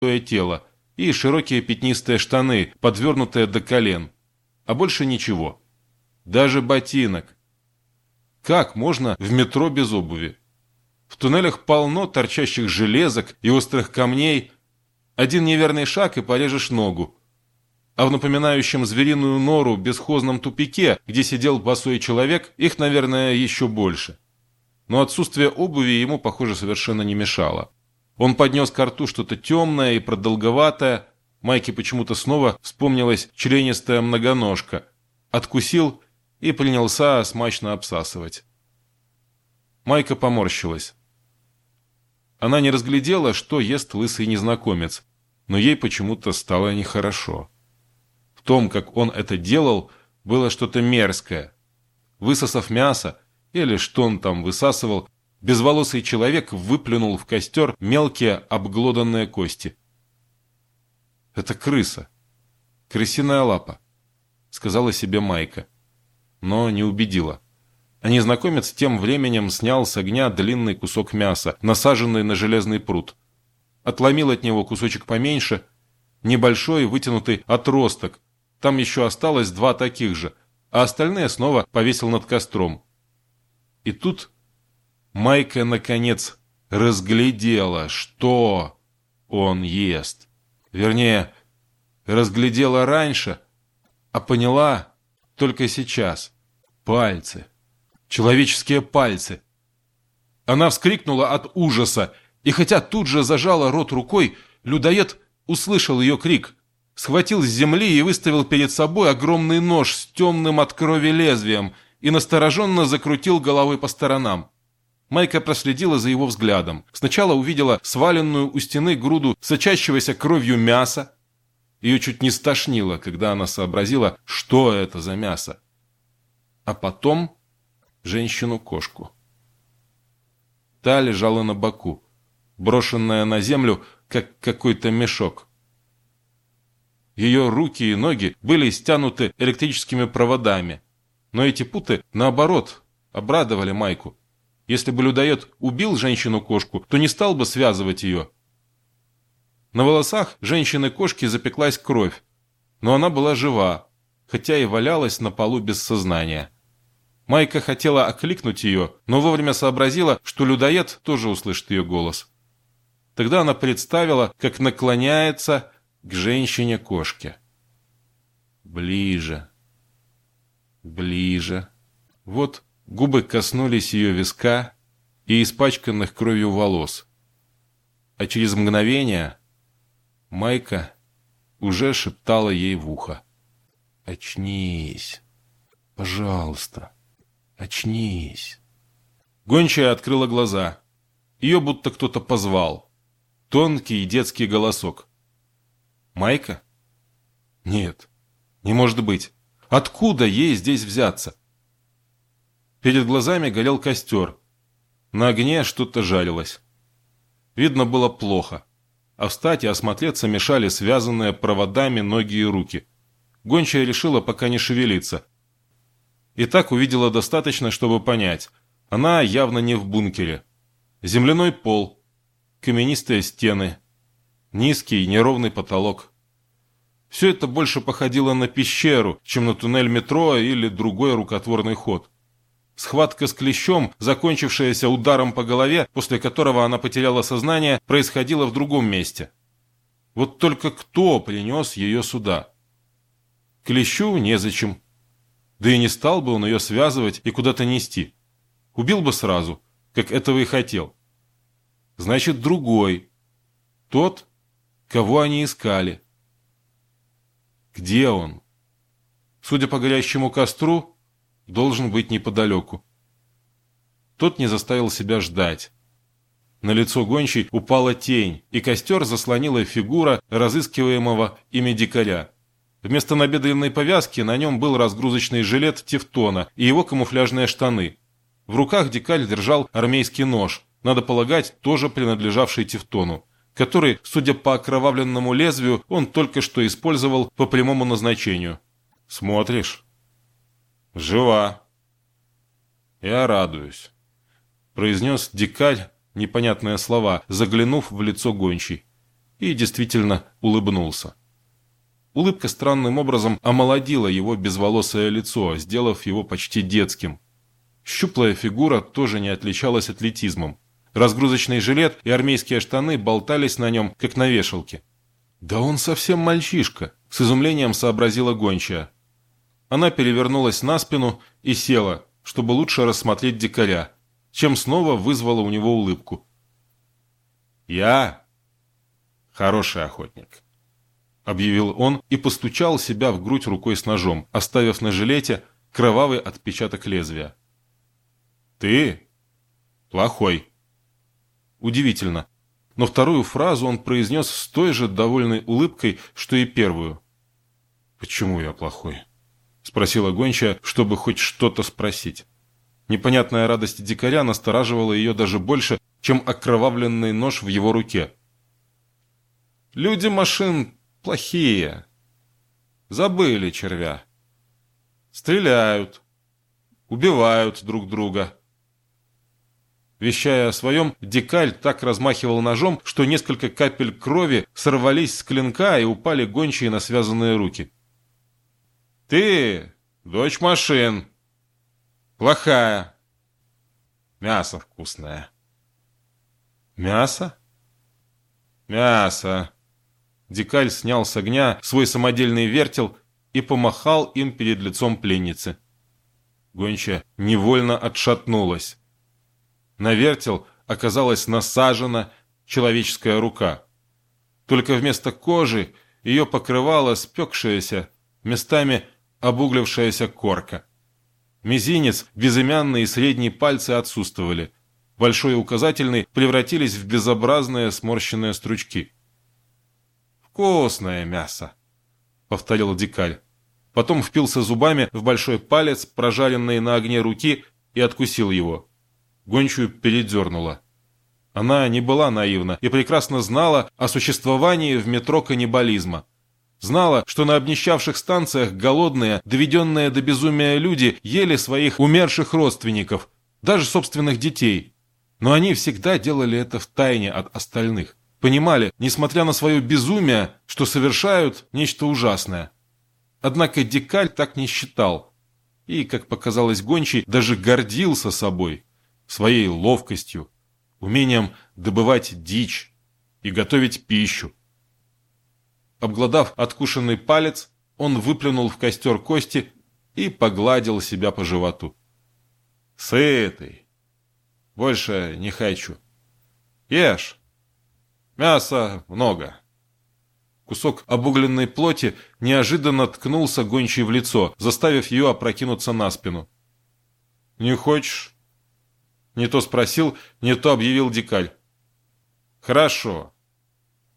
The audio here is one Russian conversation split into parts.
тело и широкие пятнистые штаны, подвернутые до колен. А больше ничего. Даже ботинок. Как можно в метро без обуви? В туннелях полно торчащих железок и острых камней. Один неверный шаг и порежешь ногу. А в напоминающем звериную нору бесхозном тупике, где сидел босой человек, их, наверное, еще больше. Но отсутствие обуви ему, похоже, совершенно не мешало. Он поднес к рту что-то темное и продолговатое. Майке почему-то снова вспомнилась членистая многоножка. Откусил и принялся смачно обсасывать. Майка поморщилась. Она не разглядела, что ест лысый незнакомец, но ей почему-то стало нехорошо. В том, как он это делал, было что-то мерзкое. Высосав мясо, или что он там высасывал, безволосый человек выплюнул в костер мелкие обглоданные кости. «Это крыса. Крысиная лапа», — сказала себе Майка но не убедила. А незнакомец тем временем снял с огня длинный кусок мяса, насаженный на железный пруд. Отломил от него кусочек поменьше, небольшой вытянутый отросток. Там еще осталось два таких же, а остальные снова повесил над костром. И тут Майка, наконец, разглядела, что он ест. Вернее, разглядела раньше, а поняла только сейчас. Пальцы. Человеческие пальцы. Она вскрикнула от ужаса, и хотя тут же зажала рот рукой, людоед услышал ее крик, схватил с земли и выставил перед собой огромный нож с темным от крови лезвием и настороженно закрутил головой по сторонам. Майка проследила за его взглядом. Сначала увидела сваленную у стены груду сочащегося кровью мяса, ее чуть не стошнило, когда она сообразила, что это за мясо. А потом женщину-кошку. Та лежала на боку, брошенная на землю, как какой-то мешок. Ее руки и ноги были стянуты электрическими проводами, но эти путы, наоборот, обрадовали Майку. Если бы людоед убил женщину-кошку, то не стал бы связывать ее, на волосах женщины-кошки запеклась кровь, но она была жива, хотя и валялась на полу без сознания. Майка хотела окликнуть ее, но вовремя сообразила, что людоед тоже услышит ее голос. Тогда она представила, как наклоняется к женщине-кошке. Ближе. Ближе. Вот губы коснулись ее виска и испачканных кровью волос. А через мгновение Майка уже шептала ей в ухо. «Очнись! Пожалуйста, очнись!» Гончая открыла глаза. Ее будто кто-то позвал. Тонкий детский голосок. «Майка?» «Нет, не может быть. Откуда ей здесь взяться?» Перед глазами горел костер. На огне что-то жарилось. Видно было плохо а встать и осмотреться мешали связанные проводами ноги и руки. Гончая решила пока не шевелиться. И так увидела достаточно, чтобы понять. Она явно не в бункере. Земляной пол, каменистые стены, низкий неровный потолок. Все это больше походило на пещеру, чем на туннель метро или другой рукотворный ход. Схватка с клещом, закончившаяся ударом по голове, после которого она потеряла сознание, происходила в другом месте. Вот только кто принес ее сюда? Клещу незачем. Да и не стал бы он ее связывать и куда-то нести. Убил бы сразу, как этого и хотел. Значит, другой. Тот, кого они искали. Где он? Судя по горящему костру, должен быть неподалеку. Тот не заставил себя ждать. На лицо гончей упала тень, и костер заслонила фигура разыскиваемого ими дикаря. Вместо набедренной повязки на нем был разгрузочный жилет Тевтона и его камуфляжные штаны. В руках дикарь держал армейский нож, надо полагать, тоже принадлежавший Тевтону, который, судя по окровавленному лезвию, он только что использовал по прямому назначению. «Смотришь?» «Жива». «Я радуюсь», — произнес дикарь непонятные слова, заглянув в лицо гончей. и действительно улыбнулся. Улыбка странным образом омолодила его безволосое лицо, сделав его почти детским. Щуплая фигура тоже не отличалась атлетизмом. Разгрузочный жилет и армейские штаны болтались на нем, как на вешалке. «Да он совсем мальчишка», — с изумлением сообразила гончая. Она перевернулась на спину и села, чтобы лучше рассмотреть дикаря, чем снова вызвала у него улыбку. «Я хороший охотник», — объявил он и постучал себя в грудь рукой с ножом, оставив на жилете кровавый отпечаток лезвия. «Ты плохой». Удивительно, но вторую фразу он произнес с той же довольной улыбкой, что и первую. «Почему я плохой?» — спросила гончая, чтобы хоть что-то спросить. Непонятная радость дикаря настораживала ее даже больше, чем окровавленный нож в его руке. «Люди машин плохие. Забыли червя. Стреляют. Убивают друг друга». Вещая о своем, Дикаль так размахивал ножом, что несколько капель крови сорвались с клинка и упали гончие на связанные руки. «Ты, дочь машин, плохая, мясо вкусное». «Мясо?» «Мясо». Дикаль снял с огня свой самодельный вертел и помахал им перед лицом пленницы. Гонча невольно отшатнулась. На вертел оказалась насажена человеческая рука. Только вместо кожи ее покрывала спекшаяся, местами обуглившаяся корка. Мизинец, безымянные и средние пальцы отсутствовали. Большой и указательный превратились в безобразные сморщенные стручки. «Вкусное мясо», — повторил Дикаль. Потом впился зубами в большой палец, прожаренный на огне руки, и откусил его гончую передернула. Она не была наивна и прекрасно знала о существовании в метро каннибализма. Знала, что на обнищавших станциях голодные, доведенные до безумия люди ели своих умерших родственников, даже собственных детей. Но они всегда делали это в тайне от остальных. Понимали, несмотря на свое безумие, что совершают нечто ужасное. Однако Дикаль так не считал. И, как показалось гончий, даже гордился собой своей ловкостью, умением добывать дичь и готовить пищу. Обглодав откушенный палец, он выплюнул в костер кости и погладил себя по животу. «Сытый. Больше не хочу. Ешь. Мяса много». Кусок обугленной плоти неожиданно ткнулся гончей в лицо, заставив ее опрокинуться на спину. «Не хочешь?» Не то спросил, не то объявил Дикаль. Хорошо.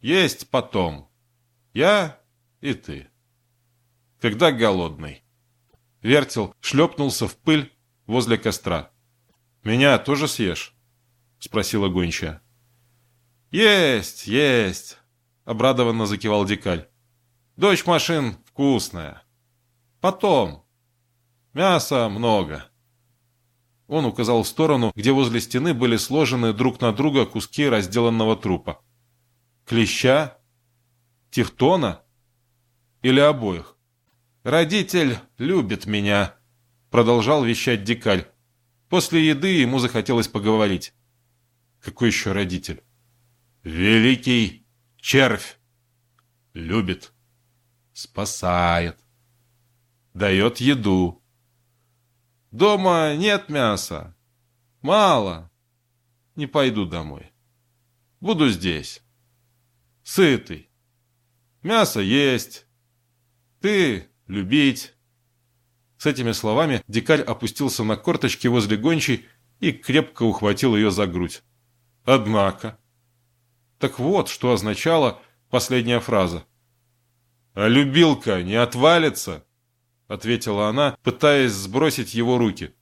Есть потом. Я и ты. Когда голодный. Вертел шлепнулся в пыль возле костра. «Меня тоже съешь?» — спросила гончая. «Есть, есть!» — обрадованно закивал Дикаль. «Дочь машин вкусная. Потом. Мяса много». Он указал в сторону, где возле стены были сложены друг на друга куски разделанного трупа. Клеща? Тевтона? Или обоих? «Родитель любит меня», — продолжал вещать Дикаль. После еды ему захотелось поговорить. «Какой еще родитель?» «Великий червь. Любит. Спасает. Дает еду. Дома нет мяса. Мало. Не пойду домой. Буду здесь. Сытый. Мясо есть. Ты любить. С этими словами дикарь опустился на корточки возле гончей и крепко ухватил ее за грудь. Однако. Так вот, что означала последняя фраза. «А любилка не отвалится?» — ответила она, пытаясь сбросить его руки.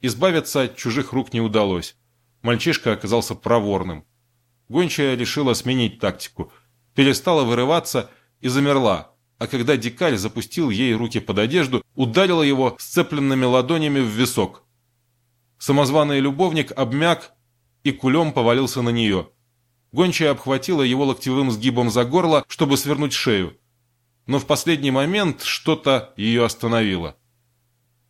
Избавиться от чужих рук не удалось. Мальчишка оказался проворным. Гончая решила сменить тактику. Перестала вырываться и замерла, а когда дикарь запустил ей руки под одежду, ударила его сцепленными ладонями в висок. Самозваный любовник обмяк и кулем повалился на нее. Гончая обхватила его локтевым сгибом за горло, чтобы свернуть шею. Но в последний момент что-то ее остановило.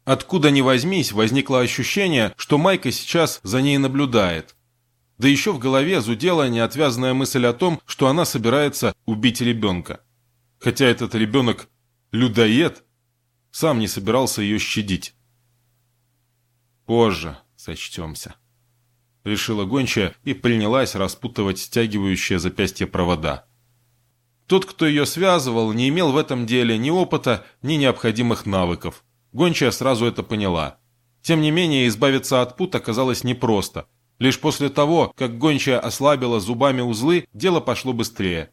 Откуда ни возьмись, возникло ощущение, что Майка сейчас за ней наблюдает. Да еще в голове зудела неотвязная мысль о том, что она собирается убить ребенка. Хотя этот ребенок людоед, сам не собирался ее щадить. Позже сочтемся решила гончая и принялась распутывать стягивающие запястье провода. Тот, кто ее связывал, не имел в этом деле ни опыта, ни необходимых навыков. Гончая сразу это поняла. Тем не менее, избавиться от пут оказалось непросто. Лишь после того, как гончая ослабила зубами узлы, дело пошло быстрее.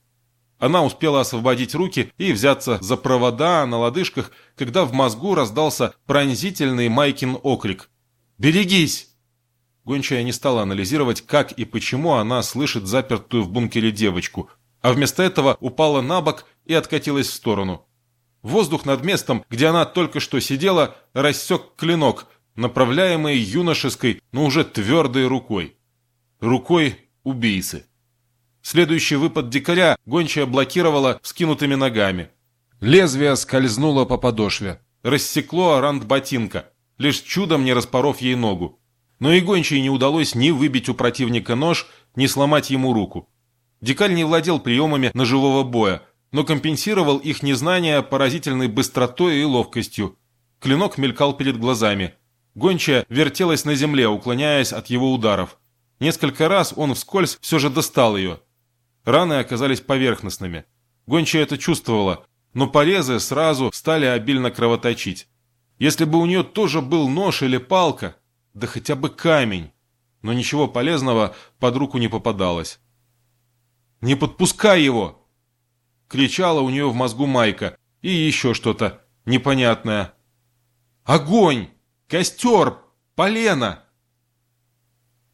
Она успела освободить руки и взяться за провода на лодыжках, когда в мозгу раздался пронзительный Майкин окрик. «Берегись!» Гончая не стала анализировать, как и почему она слышит запертую в бункере девочку, а вместо этого упала на бок и откатилась в сторону. Воздух над местом, где она только что сидела, рассек клинок, направляемый юношеской, но уже твердой рукой. Рукой убийцы. Следующий выпад дикаря гончая блокировала вскинутыми ногами. Лезвие скользнуло по подошве. Рассекло рант ботинка, лишь чудом не распоров ей ногу. Но и гончей не удалось ни выбить у противника нож, ни сломать ему руку. Дикаль не владел приемами ножевого боя, но компенсировал их незнание поразительной быстротой и ловкостью. Клинок мелькал перед глазами. Гончая вертелась на земле, уклоняясь от его ударов. Несколько раз он вскользь все же достал ее. Раны оказались поверхностными. Гончая это чувствовала, но порезы сразу стали обильно кровоточить. Если бы у нее тоже был нож или палка, да хотя бы камень. Но ничего полезного под руку не попадалось. «Не подпускай его!» Кричала у нее в мозгу Майка. И еще что-то непонятное. «Огонь! Костер! Полено!»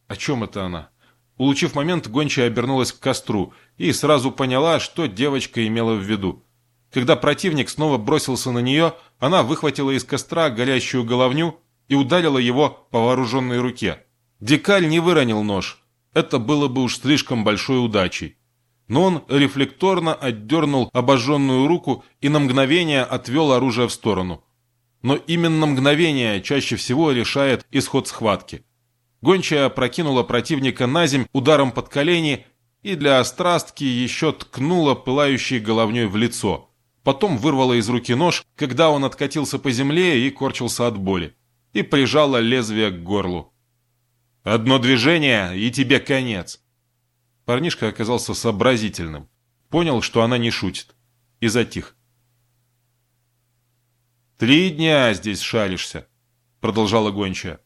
О чем это она? Улучив момент, гончая обернулась к костру и сразу поняла, что девочка имела в виду. Когда противник снова бросился на нее, она выхватила из костра горящую головню и ударила его по вооруженной руке. Дикаль не выронил нож. Это было бы уж слишком большой удачей. Но он рефлекторно отдернул обожженную руку и на мгновение отвел оружие в сторону. Но именно мгновение чаще всего решает исход схватки. Гончая прокинула противника на земь ударом под колени и для острастки еще ткнула пылающей головней в лицо. Потом вырвала из руки нож, когда он откатился по земле и корчился от боли и прижала лезвие к горлу. «Одно движение, и тебе конец!» Парнишка оказался сообразительным. Понял, что она не шутит. И затих. «Три дня здесь шаришься», — продолжала гончая.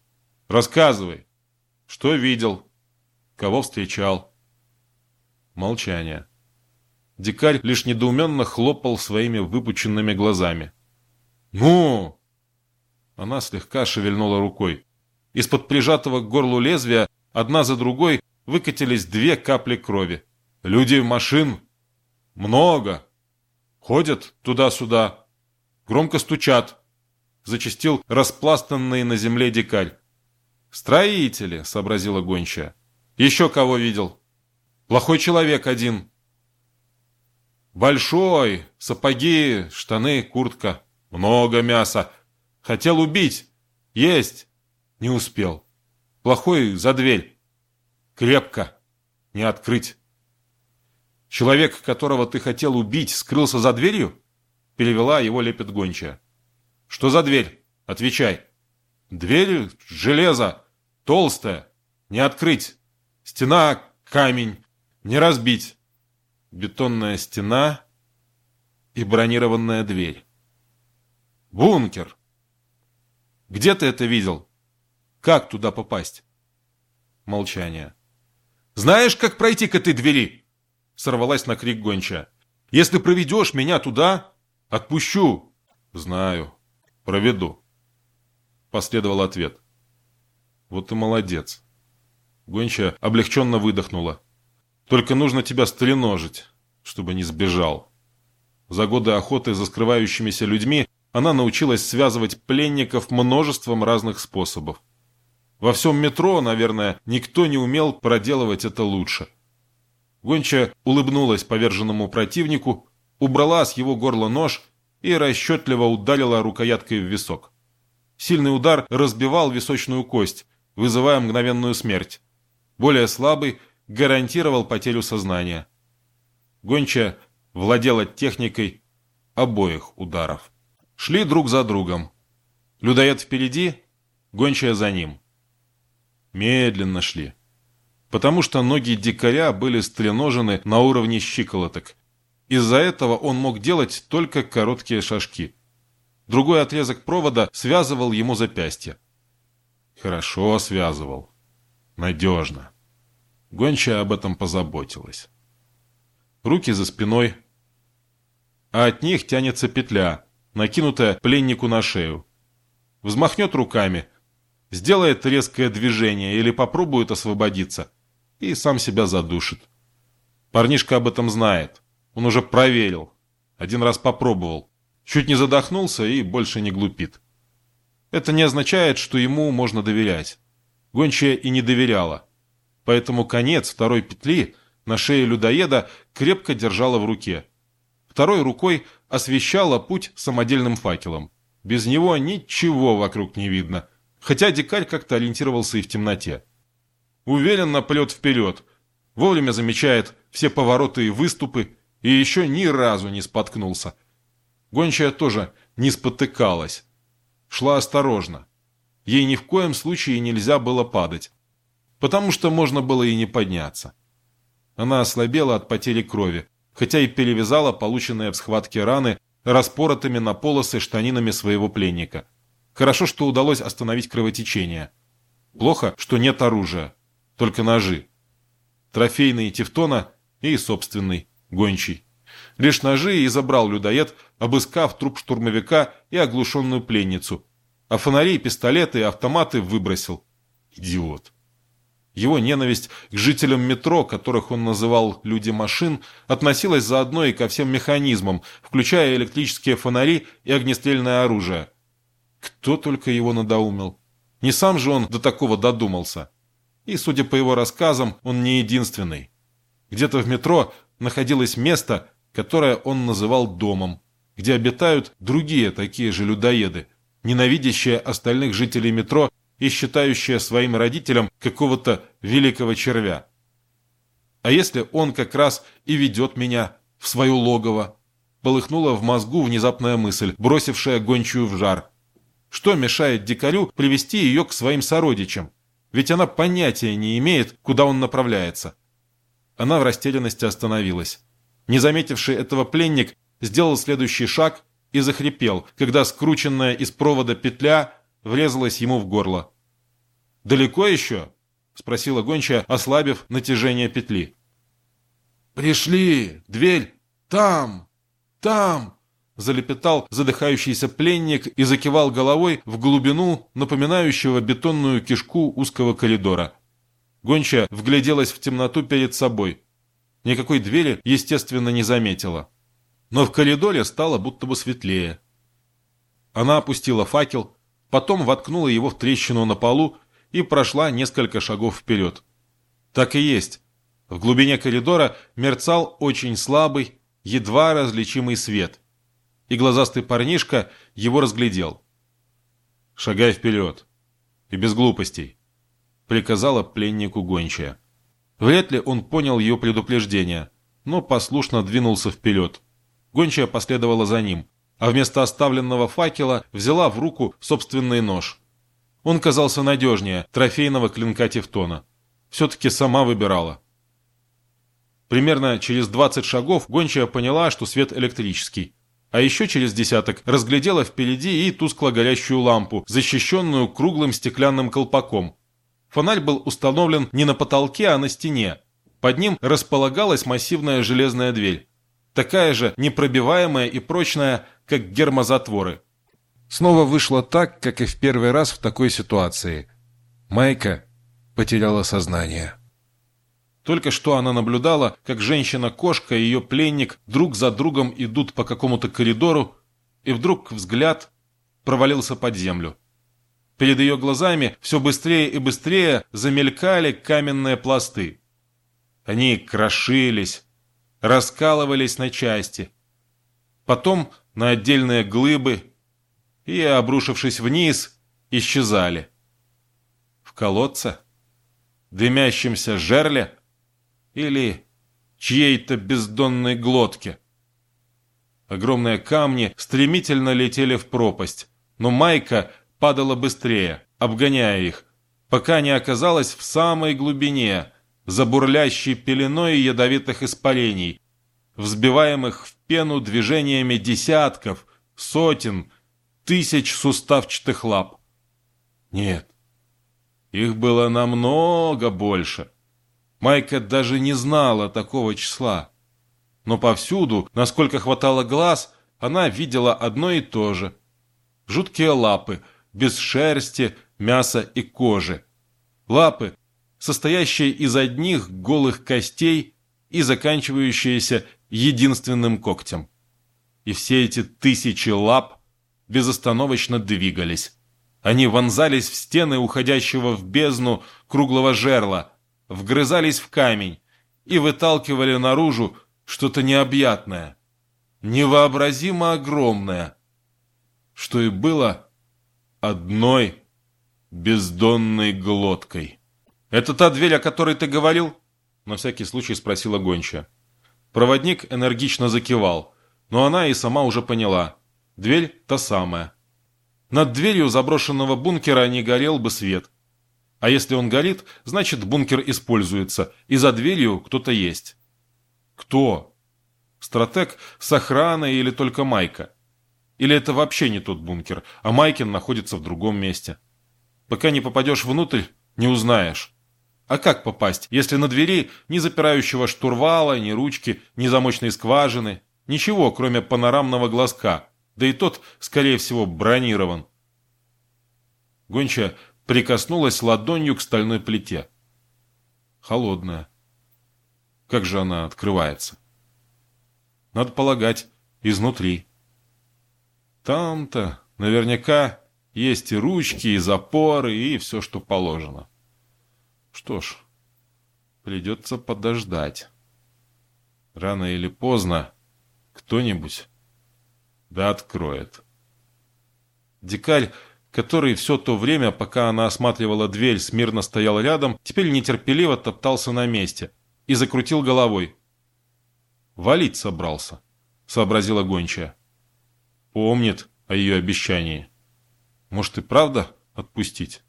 «Рассказывай, что видел, кого встречал». Молчание. Дикарь лишь недоуменно хлопал своими выпученными глазами. «Ну, она слегка шевельнула рукой. Из-под прижатого к горлу лезвия одна за другой выкатились две капли крови. Люди машин много. Ходят туда-сюда. Громко стучат. Зачастил распластанный на земле дикарь. «Строители», — сообразила гончая. «Еще кого видел?» «Плохой человек один». «Большой, сапоги, штаны, куртка. Много мяса. Хотел убить. Есть. Не успел. Плохой за дверь. Крепко. Не открыть. Человек, которого ты хотел убить, скрылся за дверью? Перевела его лепет гончая. Что за дверь? Отвечай. Дверь железо. Толстая. Не открыть. Стена камень. Не разбить. Бетонная стена и бронированная дверь. Бункер. Где ты это видел? Как туда попасть? Молчание. Знаешь, как пройти к этой двери? Сорвалась на крик гонча. Если проведешь меня туда, отпущу. Знаю. Проведу. Последовал ответ. Вот и молодец. Гонча облегченно выдохнула. Только нужно тебя стреножить, чтобы не сбежал. За годы охоты за скрывающимися людьми она научилась связывать пленников множеством разных способов. Во всем метро, наверное, никто не умел проделывать это лучше. Гонча улыбнулась поверженному противнику, убрала с его горла нож и расчетливо ударила рукояткой в висок. Сильный удар разбивал височную кость, вызывая мгновенную смерть. Более слабый гарантировал потерю сознания. Гонча владела техникой обоих ударов. Шли друг за другом. Людоед впереди, гончая за ним. Медленно шли. Потому что ноги дикаря были стреножены на уровне щиколоток. Из-за этого он мог делать только короткие шажки. Другой отрезок провода связывал ему запястье. Хорошо связывал. Надежно. Гончая об этом позаботилась. Руки за спиной, а от них тянется петля, накинутая пленнику на шею. Взмахнет руками, сделает резкое движение или попробует освободиться, и сам себя задушит. Парнишка об этом знает. Он уже проверил. Один раз попробовал. Чуть не задохнулся и больше не глупит. Это не означает, что ему можно доверять. Гончая и не доверяла. Поэтому конец второй петли на шее людоеда крепко держала в руке – второй рукой освещала путь самодельным факелом. Без него ничего вокруг не видно, хотя дикарь как-то ориентировался и в темноте. Уверенно плет вперед, вовремя замечает все повороты и выступы, и еще ни разу не споткнулся. Гончая тоже не спотыкалась. Шла осторожно. Ей ни в коем случае нельзя было падать, потому что можно было и не подняться. Она ослабела от потери крови, хотя и перевязала полученные в схватке раны распоротыми на полосы штанинами своего пленника. Хорошо, что удалось остановить кровотечение. Плохо, что нет оружия, только ножи. Трофейный Тевтона и собственный, гончий. Лишь ножи и забрал людоед, обыскав труп штурмовика и оглушенную пленницу. А фонари, пистолеты и автоматы выбросил. Идиот. Его ненависть к жителям метро, которых он называл «люди машин», относилась заодно и ко всем механизмам, включая электрические фонари и огнестрельное оружие. Кто только его надоумил. Не сам же он до такого додумался. И, судя по его рассказам, он не единственный. Где-то в метро находилось место, которое он называл домом, где обитают другие такие же людоеды, ненавидящие остальных жителей метро и считающая своим родителям какого-то великого червя. А если он как раз и ведет меня в свое логово? Полыхнула в мозгу внезапная мысль, бросившая гончую в жар. Что мешает дикарю привести ее к своим сородичам? Ведь она понятия не имеет, куда он направляется. Она в растерянности остановилась. Не заметивший этого пленник сделал следующий шаг и захрипел, когда скрученная из провода петля врезалась ему в горло. «Далеко еще?» — спросила гончая, ослабив натяжение петли. «Пришли! Дверь! Там! Там!» Залепетал задыхающийся пленник и закивал головой в глубину напоминающего бетонную кишку узкого коридора. Гончая вгляделась в темноту перед собой. Никакой двери, естественно, не заметила. Но в коридоре стало будто бы светлее. Она опустила факел, потом воткнула его в трещину на полу и прошла несколько шагов вперед. Так и есть. В глубине коридора мерцал очень слабый, едва различимый свет. И глазастый парнишка его разглядел. «Шагай вперед. И без глупостей», — приказала пленнику гончая. Вряд ли он понял ее предупреждение, но послушно двинулся вперед. Гончая последовала за ним, а вместо оставленного факела взяла в руку собственный нож. Он казался надежнее трофейного клинка Тевтона. Все-таки сама выбирала. Примерно через 20 шагов гончая поняла, что свет электрический. А еще через десяток разглядела впереди и тускло горящую лампу, защищенную круглым стеклянным колпаком. Фонарь был установлен не на потолке, а на стене. Под ним располагалась массивная железная дверь. Такая же непробиваемая и прочная, как гермозатворы. Снова вышло так, как и в первый раз в такой ситуации. Майка потеряла сознание. Только что она наблюдала, как женщина-кошка и ее пленник друг за другом идут по какому-то коридору, и вдруг взгляд провалился под землю. Перед ее глазами все быстрее и быстрее замелькали каменные пласты. Они крошились, раскалывались на части, потом на отдельные глыбы и, обрушившись вниз, исчезали. В колодце, дымящемся жерле или чьей-то бездонной глотке. Огромные камни стремительно летели в пропасть, но Майка падала быстрее, обгоняя их, пока не оказалась в самой глубине, за бурлящей пеленой ядовитых испарений, взбиваемых в пену движениями десятков, сотен, тысяч суставчатых лап. Нет, их было намного больше. Майка даже не знала такого числа. Но повсюду, насколько хватало глаз, она видела одно и то же. Жуткие лапы, без шерсти, мяса и кожи. Лапы, состоящие из одних голых костей и заканчивающиеся единственным когтем. И все эти тысячи лап безостановочно двигались. Они вонзались в стены уходящего в бездну круглого жерла, вгрызались в камень и выталкивали наружу что-то необъятное, невообразимо огромное, что и было одной бездонной глоткой. «Это та дверь, о которой ты говорил?» На всякий случай спросила гончая. Проводник энергично закивал, но она и сама уже поняла. Дверь та самая. Над дверью заброшенного бункера не горел бы свет. А если он горит, значит бункер используется, и за дверью кто-то есть. Кто? Стратег с охраной или только Майка? Или это вообще не тот бункер, а Майкин находится в другом месте? Пока не попадешь внутрь, не узнаешь. А как попасть, если на двери ни запирающего штурвала, ни ручки, ни замочной скважины, ничего, кроме панорамного глазка, да и тот, скорее всего, бронирован. Гонча прикоснулась ладонью к стальной плите. Холодная. Как же она открывается? Надо полагать, изнутри. Там-то наверняка есть и ручки, и запоры, и все, что положено. Что ж, придется подождать. Рано или поздно кто-нибудь да откроет. Дикарь, который все то время, пока она осматривала дверь, смирно стоял рядом, теперь нетерпеливо топтался на месте и закрутил головой. «Валить собрался», — сообразила гончая. «Помнит о ее обещании. Может и правда отпустить?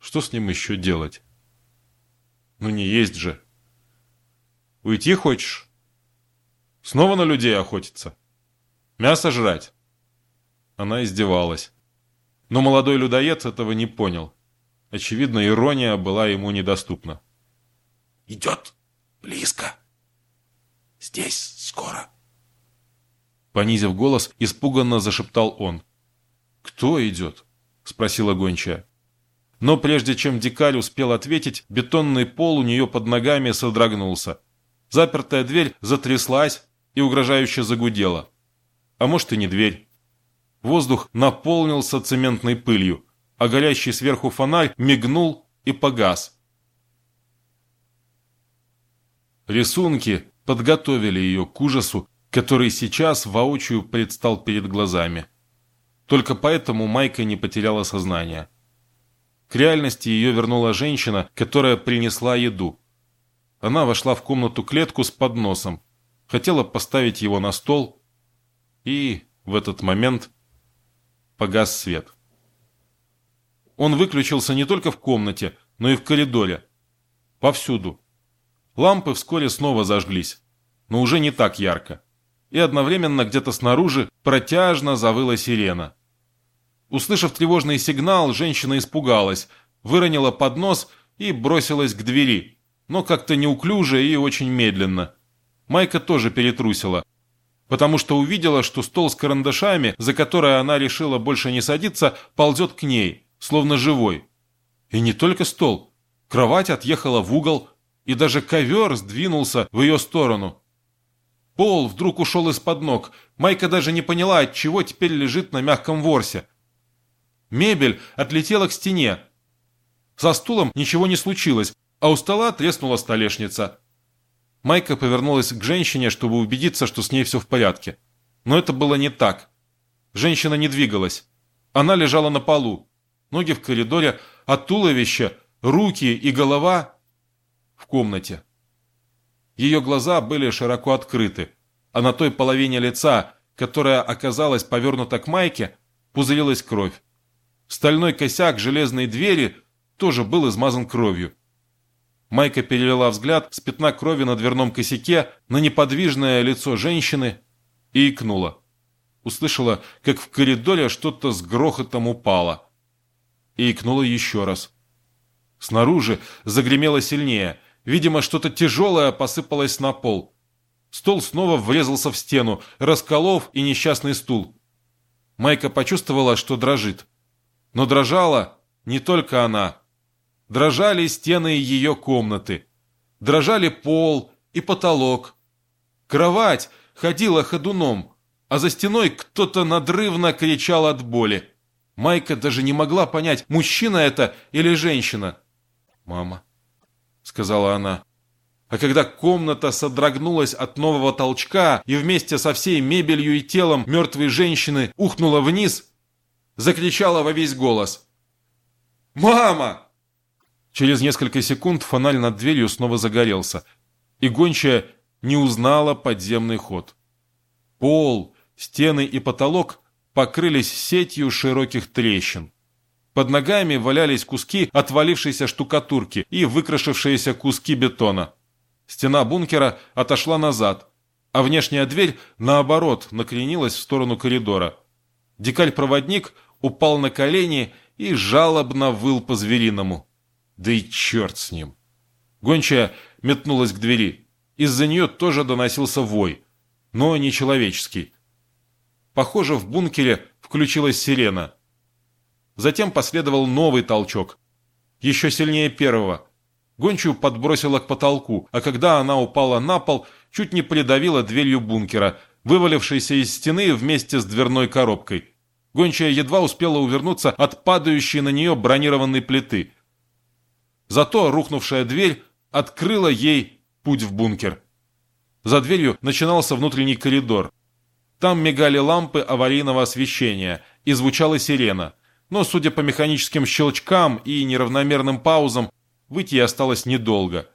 Что с ним еще делать?» Ну не есть же. Уйти хочешь? Снова на людей охотиться? Мясо жрать? Она издевалась. Но молодой людоед этого не понял. Очевидно, ирония была ему недоступна. «Идет близко. Здесь скоро». Понизив голос, испуганно зашептал он. «Кто идет?» — спросила гончая. Но прежде чем дикарь успел ответить, бетонный пол у нее под ногами содрогнулся. Запертая дверь затряслась и угрожающе загудела. А может и не дверь. Воздух наполнился цементной пылью, а горящий сверху фонарь мигнул и погас. Рисунки подготовили ее к ужасу, который сейчас воочию предстал перед глазами. Только поэтому Майка не потеряла сознание. К реальности ее вернула женщина, которая принесла еду. Она вошла в комнату-клетку с подносом, хотела поставить его на стол, и в этот момент погас свет. Он выключился не только в комнате, но и в коридоре. Повсюду. Лампы вскоре снова зажглись, но уже не так ярко. И одновременно где-то снаружи протяжно завыла сирена. Услышав тревожный сигнал, женщина испугалась, выронила поднос и бросилась к двери, но как-то неуклюже и очень медленно. Майка тоже перетрусила, потому что увидела, что стол с карандашами, за который она решила больше не садиться, ползет к ней, словно живой. И не только стол. Кровать отъехала в угол, и даже ковер сдвинулся в ее сторону. Пол вдруг ушел из-под ног. Майка даже не поняла, от чего теперь лежит на мягком ворсе. Мебель отлетела к стене. За стулом ничего не случилось, а у стола треснула столешница. Майка повернулась к женщине, чтобы убедиться, что с ней все в порядке. Но это было не так. Женщина не двигалась. Она лежала на полу. Ноги в коридоре, а туловище, руки и голова в комнате. Ее глаза были широко открыты, а на той половине лица, которая оказалась повернута к Майке, пузырилась кровь. Стальной косяк железной двери тоже был измазан кровью. Майка перевела взгляд с пятна крови на дверном косяке на неподвижное лицо женщины и икнула. Услышала, как в коридоре что-то с грохотом упало. И икнула еще раз. Снаружи загремело сильнее. Видимо, что-то тяжелое посыпалось на пол. Стол снова врезался в стену, расколов и несчастный стул. Майка почувствовала, что дрожит. Но дрожала не только она. Дрожали стены ее комнаты. Дрожали пол и потолок. Кровать ходила ходуном, а за стеной кто-то надрывно кричал от боли. Майка даже не могла понять, мужчина это или женщина. «Мама», — сказала она. А когда комната содрогнулась от нового толчка и вместе со всей мебелью и телом мертвой женщины ухнула вниз, закричала во весь голос. «Мама!» Через несколько секунд фонарь над дверью снова загорелся, и гончая не узнала подземный ход. Пол, стены и потолок покрылись сетью широких трещин. Под ногами валялись куски отвалившейся штукатурки и выкрашившиеся куски бетона. Стена бункера отошла назад, а внешняя дверь, наоборот, накренилась в сторону коридора. Дикарь-проводник упал на колени и жалобно выл по-звериному. Да и черт с ним. Гончая метнулась к двери. Из-за нее тоже доносился вой, но не человеческий. Похоже, в бункере включилась сирена. Затем последовал новый толчок, еще сильнее первого. Гончую подбросила к потолку, а когда она упала на пол, чуть не придавила дверью бункера, вывалившейся из стены вместе с дверной коробкой. Гончая едва успела увернуться от падающей на нее бронированной плиты – Зато рухнувшая дверь открыла ей путь в бункер. За дверью начинался внутренний коридор. Там мигали лампы аварийного освещения и звучала сирена. Но, судя по механическим щелчкам и неравномерным паузам, выйти осталось недолго.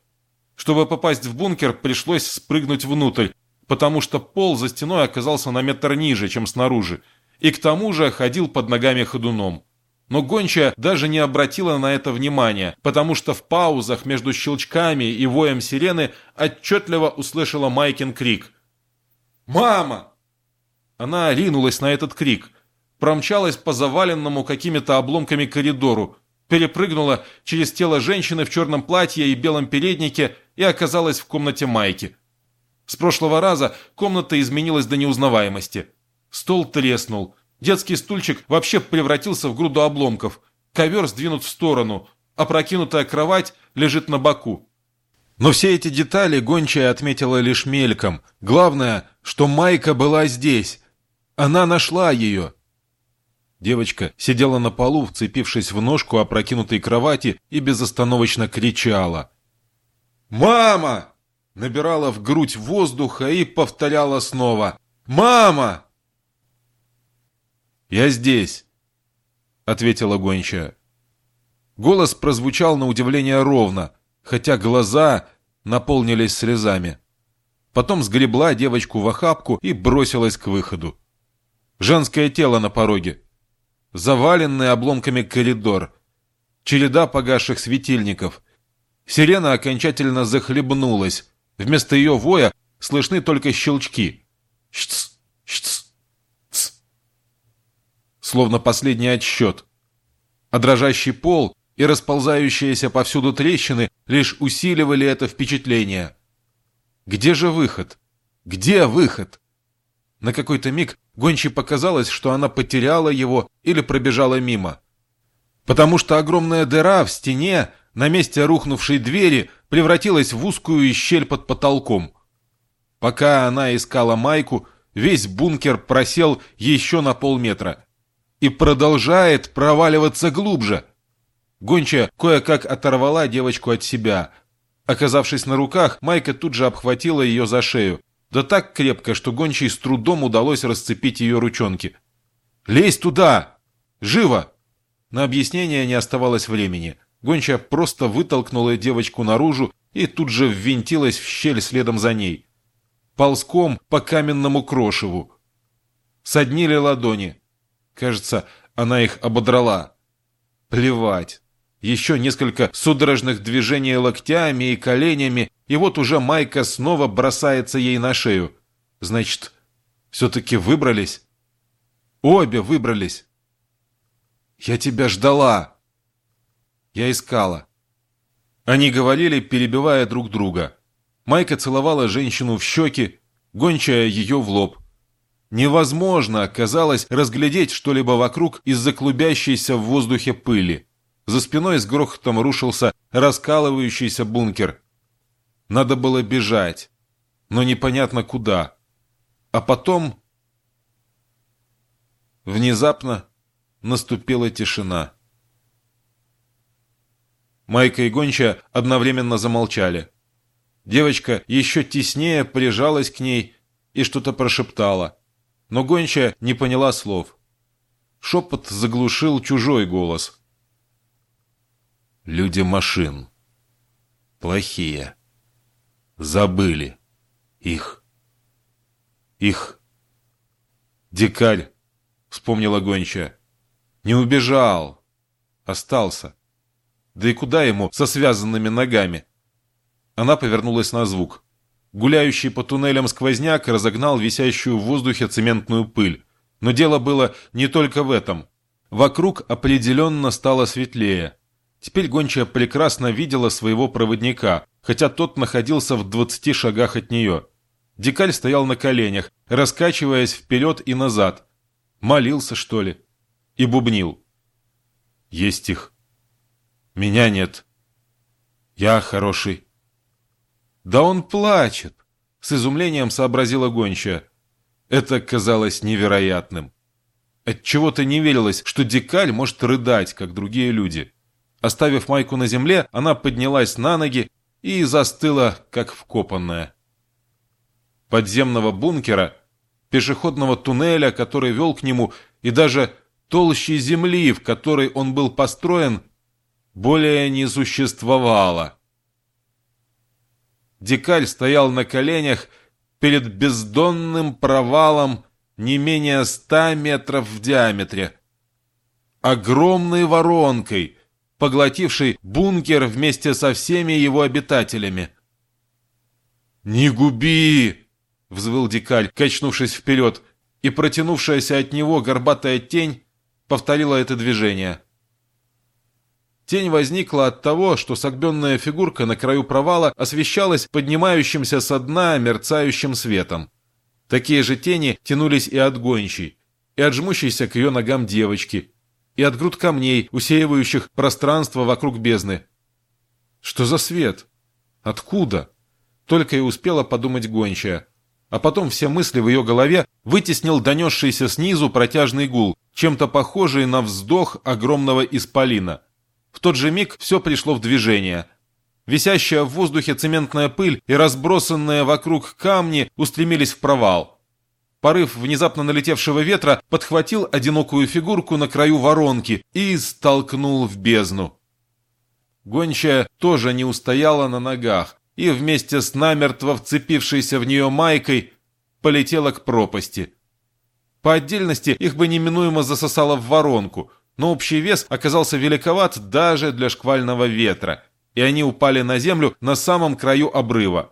Чтобы попасть в бункер, пришлось спрыгнуть внутрь, потому что пол за стеной оказался на метр ниже, чем снаружи, и к тому же ходил под ногами ходуном. Но гончая даже не обратила на это внимания, потому что в паузах между щелчками и воем сирены отчетливо услышала Майкин крик. «Мама!» Она ринулась на этот крик, промчалась по заваленному какими-то обломками коридору, перепрыгнула через тело женщины в черном платье и белом переднике и оказалась в комнате Майки. С прошлого раза комната изменилась до неузнаваемости. Стол треснул, Детский стульчик вообще превратился в груду обломков. Ковер сдвинут в сторону, опрокинутая кровать лежит на боку. Но все эти детали гончая отметила лишь мельком. Главное, что Майка была здесь. Она нашла ее. Девочка сидела на полу, вцепившись в ножку опрокинутой кровати и безостановочно кричала. «Мама!» Набирала в грудь воздуха и повторяла снова. «Мама!» «Я здесь», — ответила гончая. Голос прозвучал на удивление ровно, хотя глаза наполнились слезами. Потом сгребла девочку в охапку и бросилась к выходу. Женское тело на пороге. Заваленный обломками коридор. Череда погасших светильников. Сирена окончательно захлебнулась. Вместо ее воя слышны только щелчки. Щц, щц словно последний отсчет. А дрожащий пол и расползающиеся повсюду трещины лишь усиливали это впечатление. Где же выход? Где выход? На какой-то миг Гончей показалось, что она потеряла его или пробежала мимо. Потому что огромная дыра в стене на месте рухнувшей двери превратилась в узкую щель под потолком. Пока она искала майку, весь бункер просел еще на полметра и продолжает проваливаться глубже. Гонча кое-как оторвала девочку от себя. Оказавшись на руках, Майка тут же обхватила ее за шею. Да так крепко, что гончей с трудом удалось расцепить ее ручонки. «Лезь туда! Живо!» На объяснение не оставалось времени. Гончая просто вытолкнула девочку наружу и тут же ввинтилась в щель следом за ней. Ползком по каменному крошеву. Соднили ладони. Кажется, она их ободрала. Плевать. Еще несколько судорожных движений локтями и коленями, и вот уже Майка снова бросается ей на шею. Значит, все-таки выбрались? Обе выбрались. Я тебя ждала. Я искала. Они говорили, перебивая друг друга. Майка целовала женщину в щеки, гончая ее в лоб. Невозможно оказалось разглядеть что-либо вокруг из-за клубящейся в воздухе пыли. За спиной с грохотом рушился раскалывающийся бункер. Надо было бежать, но непонятно куда. А потом... Внезапно наступила тишина. Майка и Гонча одновременно замолчали. Девочка еще теснее прижалась к ней и что-то прошептала. Но Гонча не поняла слов. Шепот заглушил чужой голос. «Люди машин. Плохие. Забыли. Их. Их. Дикарь», — вспомнила Гонча. «Не убежал. Остался. Да и куда ему со связанными ногами?» Она повернулась на звук. Гуляющий по туннелям сквозняк разогнал висящую в воздухе цементную пыль. Но дело было не только в этом. Вокруг определенно стало светлее. Теперь гончая прекрасно видела своего проводника, хотя тот находился в двадцати шагах от нее. Дикаль стоял на коленях, раскачиваясь вперед и назад. Молился, что ли? И бубнил. Есть их. Меня нет. Я хороший. «Да он плачет!» — с изумлением сообразила гончая. Это казалось невероятным. Отчего-то не верилось, что Дикаль может рыдать, как другие люди. Оставив майку на земле, она поднялась на ноги и застыла, как вкопанная. Подземного бункера, пешеходного туннеля, который вел к нему, и даже толщи земли, в которой он был построен, более не существовало. Дикаль стоял на коленях перед бездонным провалом не менее ста метров в диаметре. Огромной воронкой, поглотившей бункер вместе со всеми его обитателями. «Не губи!» — взвыл Дикаль, качнувшись вперед, и протянувшаяся от него горбатая тень повторила это движение. Тень возникла от того, что согбенная фигурка на краю провала освещалась поднимающимся со дна мерцающим светом. Такие же тени тянулись и от гончей, и от жмущейся к ее ногам девочки, и от груд камней, усеивающих пространство вокруг бездны. Что за свет? Откуда? Только и успела подумать гончая. А потом все мысли в ее голове вытеснил донесшийся снизу протяжный гул, чем-то похожий на вздох огромного исполина – в тот же миг все пришло в движение. Висящая в воздухе цементная пыль и разбросанные вокруг камни устремились в провал. Порыв внезапно налетевшего ветра подхватил одинокую фигурку на краю воронки и столкнул в бездну. Гончая тоже не устояла на ногах и вместе с намертво вцепившейся в нее майкой полетела к пропасти. По отдельности их бы неминуемо засосало в воронку – но общий вес оказался великоват даже для шквального ветра, и они упали на землю на самом краю обрыва.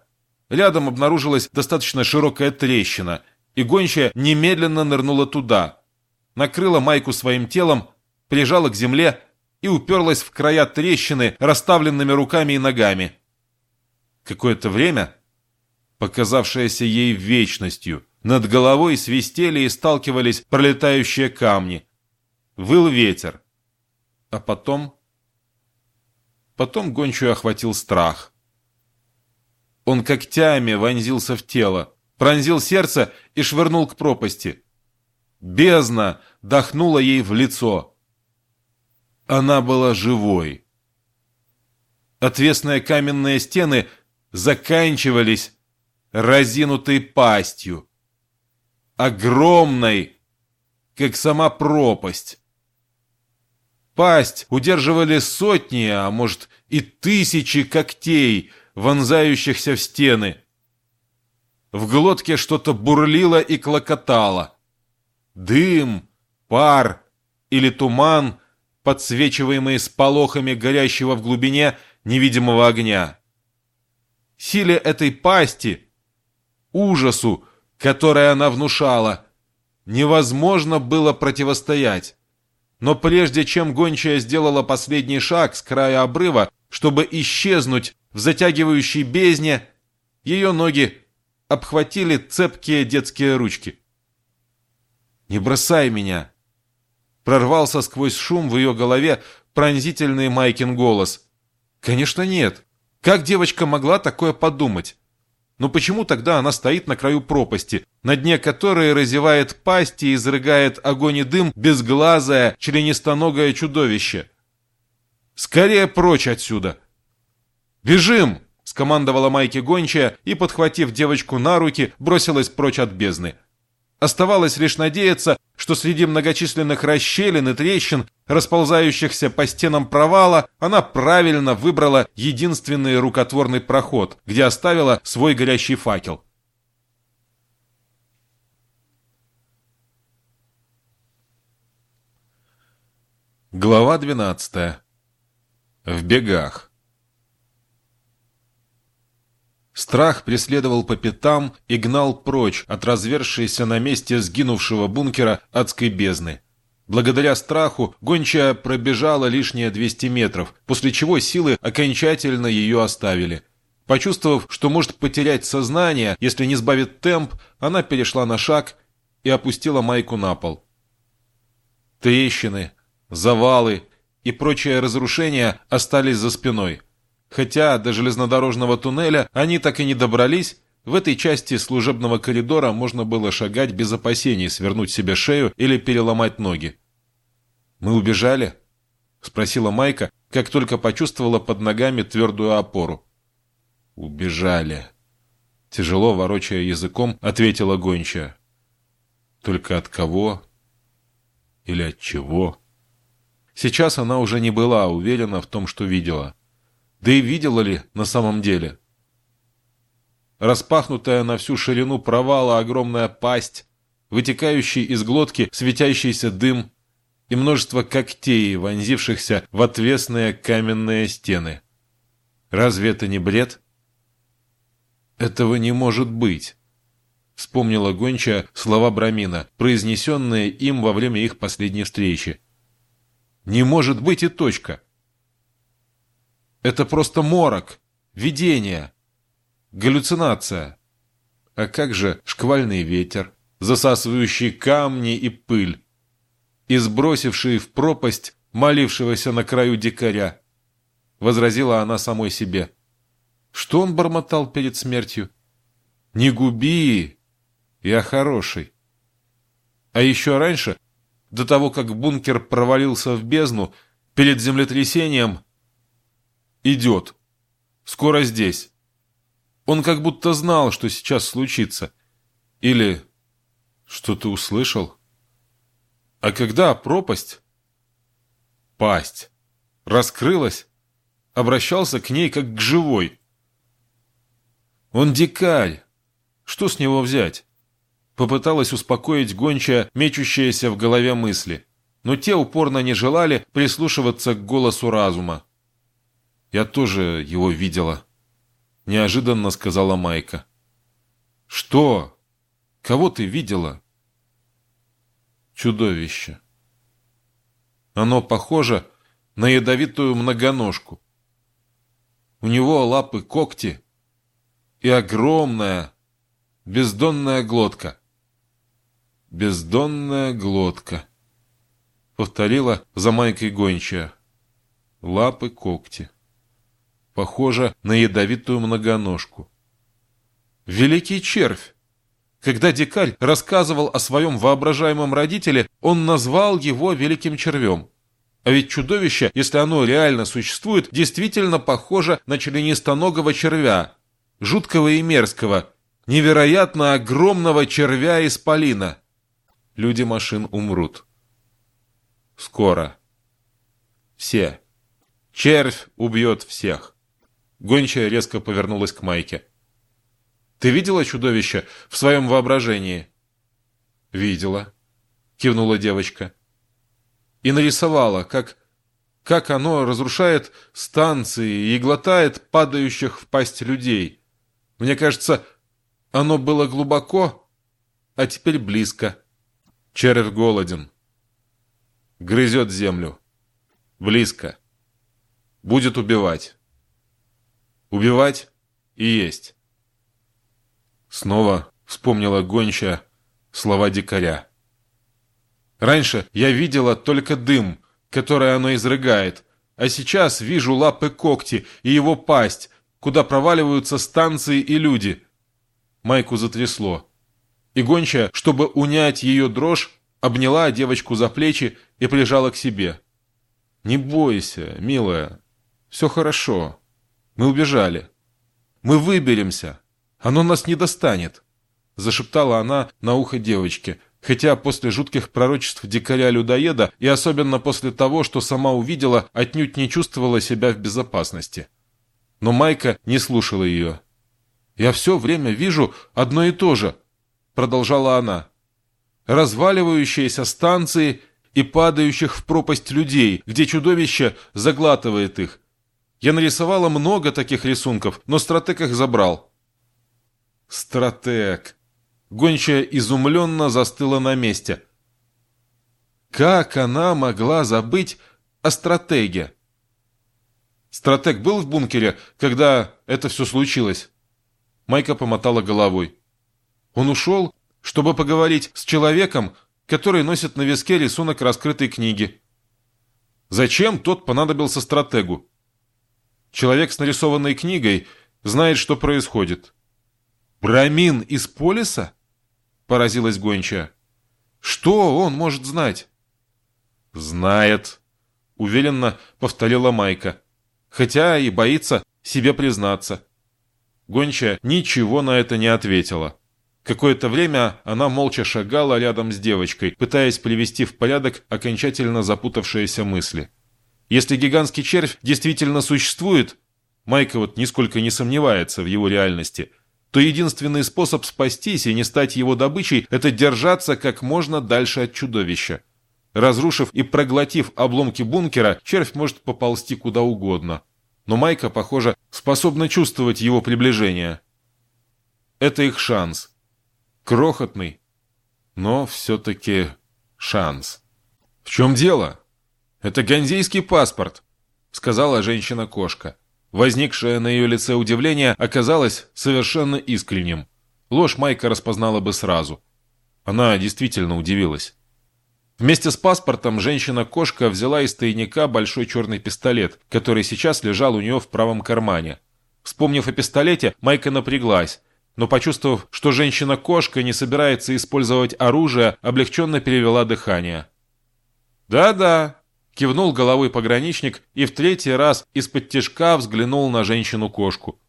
Рядом обнаружилась достаточно широкая трещина, и гончая немедленно нырнула туда. Накрыла майку своим телом, прижала к земле и уперлась в края трещины расставленными руками и ногами. Какое-то время, показавшееся ей вечностью, над головой свистели и сталкивались пролетающие камни, Выл ветер. А потом... Потом гончую охватил страх. Он когтями вонзился в тело, пронзил сердце и швырнул к пропасти. Бездна дохнула ей в лицо. Она была живой. Отвесные каменные стены заканчивались разинутой пастью. Огромной, как сама пропасть. Пасть удерживали сотни, а может и тысячи когтей, вонзающихся в стены. В глотке что-то бурлило и клокотало. Дым, пар или туман, подсвечиваемый сполохами горящего в глубине невидимого огня. Силе этой пасти, ужасу, который она внушала, невозможно было противостоять. Но прежде чем гончая сделала последний шаг с края обрыва, чтобы исчезнуть в затягивающей бездне, ее ноги обхватили цепкие детские ручки. «Не бросай меня!» Прорвался сквозь шум в ее голове пронзительный Майкин голос. «Конечно нет. Как девочка могла такое подумать? Но почему тогда она стоит на краю пропасти, на дне которой разевает пасть и изрыгает огонь и дым безглазое, членистоногое чудовище? Скорее прочь отсюда! «Бежим!» — скомандовала Майки гончая и, подхватив девочку на руки, бросилась прочь от бездны. Оставалось лишь надеяться, что среди многочисленных расщелин и трещин, расползающихся по стенам провала, она правильно выбрала единственный рукотворный проход, где оставила свой горящий факел. Глава 12. В бегах. Страх преследовал по пятам и гнал прочь от развершейся на месте сгинувшего бункера адской бездны. Благодаря страху гончая пробежала лишние 200 метров, после чего силы окончательно ее оставили. Почувствовав, что может потерять сознание, если не сбавит темп, она перешла на шаг и опустила майку на пол. Трещины, завалы и прочие разрушения остались за спиной – Хотя до железнодорожного туннеля они так и не добрались, в этой части служебного коридора можно было шагать без опасений свернуть себе шею или переломать ноги. «Мы убежали?» — спросила Майка, как только почувствовала под ногами твердую опору. «Убежали», — тяжело ворочая языком, ответила гончая. «Только от кого? Или от чего?» Сейчас она уже не была уверена в том, что видела. Да и видела ли на самом деле? Распахнутая на всю ширину провала огромная пасть, вытекающий из глотки светящийся дым и множество когтей, вонзившихся в отвесные каменные стены. Разве это не бред? Этого не может быть. Вспомнила Гонча слова Брамина, произнесенные им во время их последней встречи. Не может быть и точка. Это просто морок, видение, галлюцинация. А как же шквальный ветер, засасывающий камни и пыль, и сбросивший в пропасть молившегося на краю дикаря? Возразила она самой себе. Что он бормотал перед смертью? «Не губи! Я хороший!» А еще раньше, до того, как бункер провалился в бездну, перед землетрясением Идет. Скоро здесь. Он как будто знал, что сейчас случится. Или что-то услышал. А когда пропасть, пасть, раскрылась, обращался к ней как к живой. Он дикарь. Что с него взять? Попыталась успокоить гончая, мечущаяся в голове мысли. Но те упорно не желали прислушиваться к голосу разума. «Я тоже его видела», — неожиданно сказала Майка. «Что? Кого ты видела?» «Чудовище. Оно похоже на ядовитую многоножку. У него лапы когти и огромная бездонная глотка». «Бездонная глотка», — повторила за Майкой гончая. «Лапы когти» похожа на ядовитую многоножку. Великий червь! Когда дикарь рассказывал о своем воображаемом родителе, он назвал его великим червем. А ведь чудовище, если оно реально существует, действительно похоже на членистоногого червя, жуткого и мерзкого, невероятно огромного червя-исполина. Люди машин умрут. Скоро. Все. Червь убьет всех. Гончая резко повернулась к Майке. «Ты видела чудовище в своем воображении?» «Видела», — кивнула девочка. «И нарисовала, как, как оно разрушает станции и глотает падающих в пасть людей. Мне кажется, оно было глубоко, а теперь близко. Червь голоден. Грызет землю. Близко. Будет убивать. Убивать и есть. Снова вспомнила гонча слова дикаря. Раньше я видела только дым, который оно изрыгает, а сейчас вижу лапы когти и его пасть, куда проваливаются станции и люди. Майку затрясло. И гончая, чтобы унять ее дрожь, обняла девочку за плечи и прижала к себе. «Не бойся, милая, все хорошо. Мы убежали. Мы выберемся. Оно нас не достанет», — зашептала она на ухо девочке, хотя после жутких пророчеств дикаря-людоеда и особенно после того, что сама увидела, отнюдь не чувствовала себя в безопасности. Но Майка не слушала ее. «Я все время вижу одно и то же», — продолжала она. «Разваливающиеся станции и падающих в пропасть людей, где чудовище заглатывает их. Я нарисовала много таких рисунков, но стратег их забрал». «Стратег!» Гончая изумленно застыла на месте. Как она могла забыть о стратеге? Стратег был в бункере, когда это все случилось? Майка помотала головой. Он ушел, чтобы поговорить с человеком, который носит на виске рисунок раскрытой книги. Зачем тот понадобился стратегу? Человек с нарисованной книгой знает, что происходит. Брамин из полиса? Поразилась гончая. Что он может знать? Знает, уверенно повторила Майка хотя и боится себе признаться. Гончая ничего на это не ответила. Какое-то время она молча шагала рядом с девочкой, пытаясь привести в порядок окончательно запутавшиеся мысли. Если гигантский червь действительно существует, Майка вот нисколько не сомневается в его реальности, то единственный способ спастись и не стать его добычей – это держаться как можно дальше от чудовища. Разрушив и проглотив обломки бункера, червь может поползти куда угодно. Но Майка, похоже, способна чувствовать его приближение. Это их шанс. Крохотный, но все-таки шанс. «В чем дело?» «Это ганзейский паспорт», — сказала женщина-кошка. Возникшее на ее лице удивление оказалось совершенно искренним. Ложь Майка распознала бы сразу. Она действительно удивилась. Вместе с паспортом женщина-кошка взяла из тайника большой черный пистолет, который сейчас лежал у нее в правом кармане. Вспомнив о пистолете, Майка напряглась, но почувствовав, что женщина-кошка не собирается использовать оружие, облегченно перевела дыхание. «Да-да», — кивнул головой пограничник и в третий раз из-под тяжка взглянул на женщину-кошку.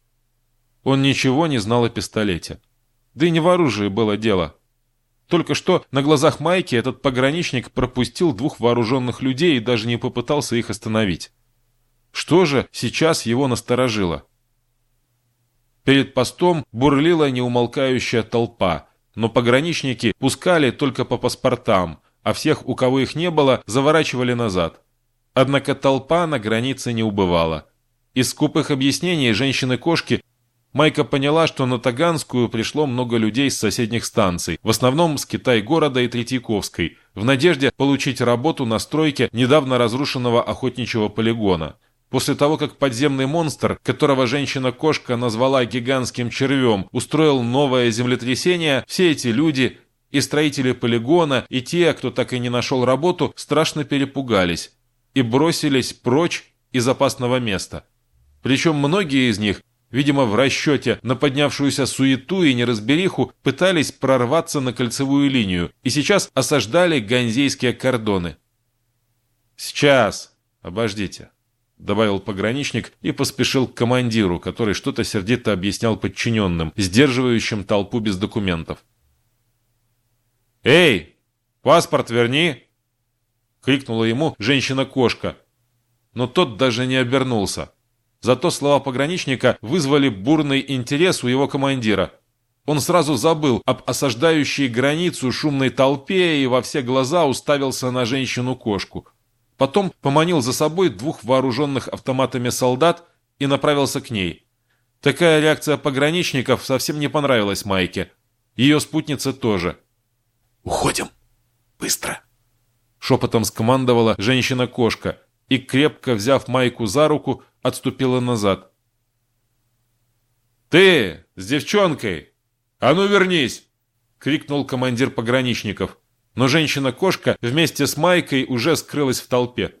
Он ничего не знал о пистолете. Да и не в оружии было дело. Только что на глазах Майки этот пограничник пропустил двух вооруженных людей и даже не попытался их остановить. Что же сейчас его насторожило? Перед постом бурлила неумолкающая толпа, но пограничники пускали только по паспортам, а всех, у кого их не было, заворачивали назад. Однако толпа на границе не убывала. Из скупых объяснений женщины-кошки Майка поняла, что на Таганскую пришло много людей с соседних станций, в основном с Китай-города и Третьяковской, в надежде получить работу на стройке недавно разрушенного охотничьего полигона. После того, как подземный монстр, которого женщина-кошка назвала гигантским червем, устроил новое землетрясение, все эти люди, и строители полигона, и те, кто так и не нашел работу, страшно перепугались и бросились прочь из опасного места. Причем многие из них видимо, в расчете на поднявшуюся суету и неразбериху, пытались прорваться на кольцевую линию и сейчас осаждали ганзейские кордоны. Сейчас, обождите, добавил пограничник и поспешил к командиру, который что-то сердито объяснял подчиненным, сдерживающим толпу без документов. «Эй, паспорт верни!» — крикнула ему женщина-кошка. Но тот даже не обернулся. Зато слова пограничника вызвали бурный интерес у его командира. Он сразу забыл об осаждающей границу шумной толпе и во все глаза уставился на женщину-кошку. Потом поманил за собой двух вооруженных автоматами солдат и направился к ней. Такая реакция пограничников совсем не понравилась Майке. Ее спутнице тоже. «Уходим! Быстро!» Шепотом скомандовала женщина-кошка и, крепко взяв Майку за руку, отступила назад. «Ты с девчонкой! А ну вернись!» — крикнул командир пограничников. Но женщина-кошка вместе с Майкой уже скрылась в толпе.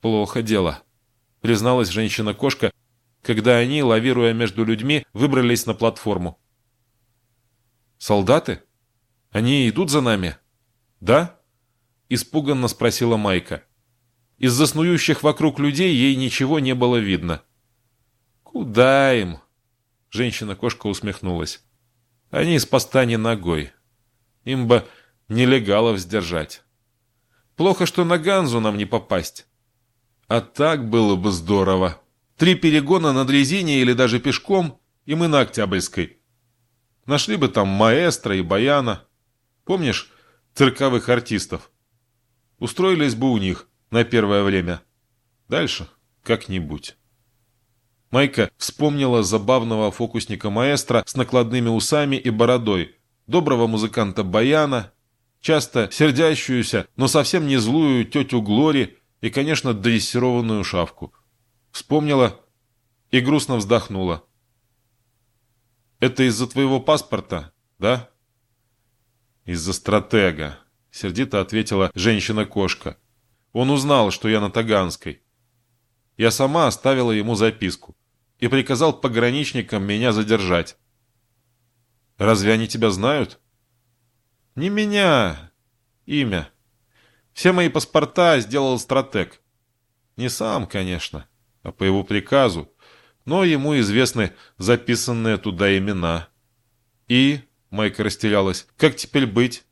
«Плохо дело», — призналась женщина-кошка, когда они, лавируя между людьми, выбрались на платформу. «Солдаты? Они идут за нами?» «Да?» — испуганно спросила Майка. Из заснующих вокруг людей ей ничего не было видно. «Куда им?» Женщина-кошка усмехнулась. «Они из поста не ногой. Им бы нелегалов сдержать. Плохо, что на Ганзу нам не попасть. А так было бы здорово. Три перегона на дрезине или даже пешком, и мы на Октябрьской. Нашли бы там маэстро и баяна. Помнишь цирковых артистов? Устроились бы у них на первое время. Дальше как-нибудь. Майка вспомнила забавного фокусника маэстро с накладными усами и бородой, доброго музыканта Баяна, часто сердящуюся, но совсем не злую тетю Глори и, конечно, дрессированную шавку. Вспомнила и грустно вздохнула. «Это из-за твоего паспорта, да?» «Из-за стратега», — сердито ответила женщина-кошка. Он узнал, что я на Таганской. Я сама оставила ему записку и приказал пограничникам меня задержать. Разве они тебя знают? Не меня. Имя. Все мои паспорта сделал стратег. Не сам, конечно, а по его приказу. Но ему известны записанные туда имена. И, Майка растерялась, как теперь быть?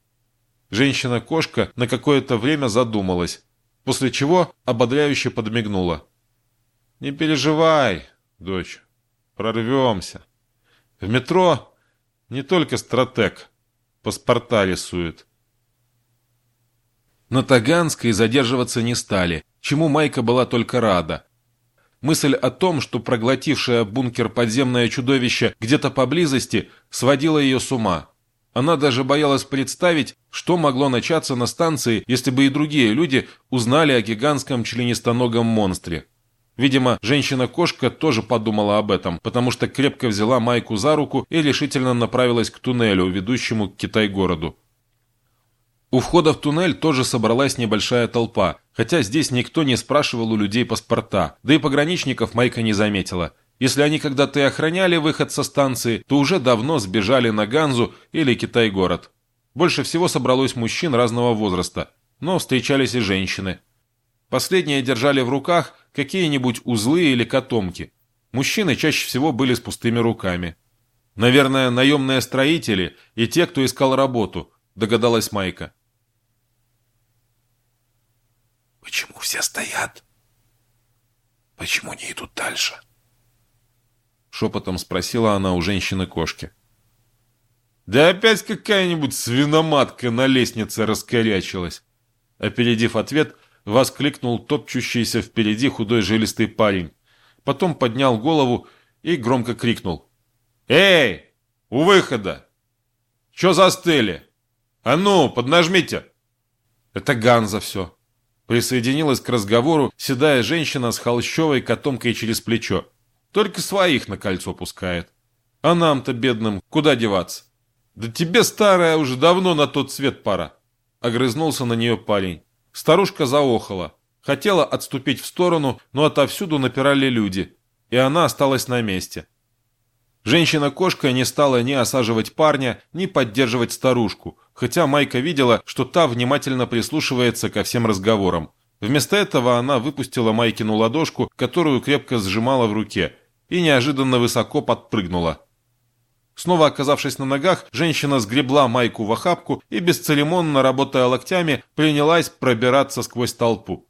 Женщина-кошка на какое-то время задумалась, после чего ободряюще подмигнула. «Не переживай, дочь, прорвемся. В метро не только стратег, паспорта рисует». На Таганской задерживаться не стали, чему Майка была только рада. Мысль о том, что проглотившее бункер подземное чудовище где-то поблизости, сводила ее с ума. Она даже боялась представить, что могло начаться на станции, если бы и другие люди узнали о гигантском членистоногом монстре. Видимо, женщина-кошка тоже подумала об этом, потому что крепко взяла Майку за руку и решительно направилась к туннелю, ведущему к Китай-городу. У входа в туннель тоже собралась небольшая толпа, хотя здесь никто не спрашивал у людей паспорта, да и пограничников Майка не заметила – если они когда-то и охраняли выход со станции, то уже давно сбежали на Ганзу или Китай-город. Больше всего собралось мужчин разного возраста, но встречались и женщины. Последние держали в руках какие-нибудь узлы или котомки. Мужчины чаще всего были с пустыми руками. Наверное, наемные строители и те, кто искал работу, догадалась Майка. «Почему все стоят? Почему не идут дальше?» Шепотом спросила она у женщины-кошки. «Да опять какая-нибудь свиноматка на лестнице раскорячилась!» Опередив ответ, воскликнул топчущийся впереди худой жилистый парень. Потом поднял голову и громко крикнул. «Эй, у выхода! Чё застыли? А ну, поднажмите!» Это Ганза все. Присоединилась к разговору седая женщина с холщовой котомкой через плечо. Только своих на кольцо пускает. А нам-то, бедным, куда деваться? Да тебе, старая, уже давно на тот свет пора. Огрызнулся на нее парень. Старушка заохала. Хотела отступить в сторону, но отовсюду напирали люди. И она осталась на месте. Женщина-кошка не стала ни осаживать парня, ни поддерживать старушку, хотя Майка видела, что та внимательно прислушивается ко всем разговорам. Вместо этого она выпустила Майкину ладошку, которую крепко сжимала в руке, и неожиданно высоко подпрыгнула. Снова оказавшись на ногах, женщина сгребла Майку в охапку и, бесцеремонно работая локтями, принялась пробираться сквозь толпу.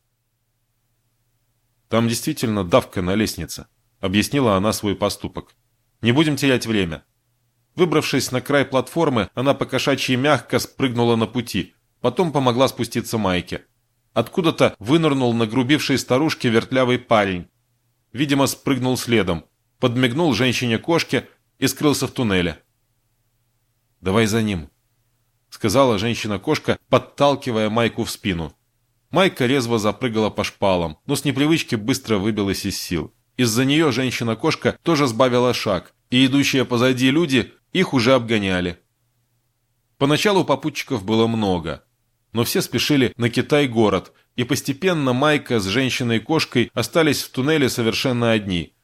«Там действительно давка на лестнице», — объяснила она свой поступок. «Не будем терять время». Выбравшись на край платформы, она покошачьи мягко спрыгнула на пути, потом помогла спуститься Майке. Откуда-то вынырнул нагрубивший старушке вертлявый парень. Видимо, спрыгнул следом, подмигнул женщине-кошке и скрылся в туннеле. «Давай за ним», — сказала женщина-кошка, подталкивая Майку в спину. Майка резво запрыгала по шпалам, но с непривычки быстро выбилась из сил. Из-за нее женщина-кошка тоже сбавила шаг, и идущие позади люди их уже обгоняли. Поначалу попутчиков было много, но все спешили на Китай-город, и постепенно Майка с женщиной-кошкой остались в туннеле совершенно одни.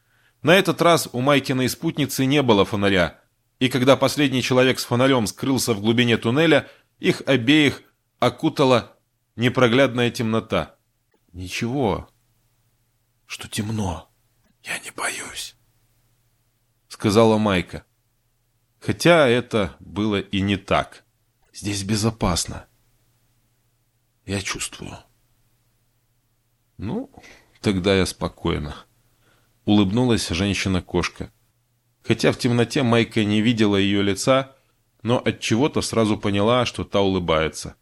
На этот раз у Майкиной спутницы не было фонаря, и когда последний человек с фонарем скрылся в глубине туннеля, их обеих окутала непроглядная темнота. «Ничего, что темно, я не боюсь», — сказала Майка. Хотя это было и не так. «Здесь безопасно», я чувствую. Ну, тогда я спокойна. Улыбнулась женщина-кошка. Хотя в темноте Майка не видела ее лица, но от чего-то сразу поняла, что та улыбается.